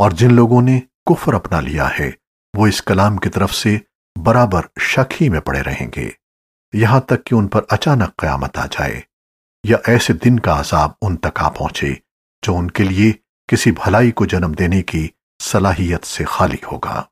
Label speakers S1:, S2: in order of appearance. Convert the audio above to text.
S1: اور جن لوگوں نے کفر اپنا لیا ہے، وہ اس کلام کی طرف سے برابر شک ہی میں پڑے رہیں گے۔ یہاں تک کہ ان پر اچانک قیامت آ جائے۔ یا ایسے دن کا عذاب ان تک آ پہنچے جو ان کے لیے کسی بھلائی کو جنم دینے کی صلاحیت سے خالی ہوگا۔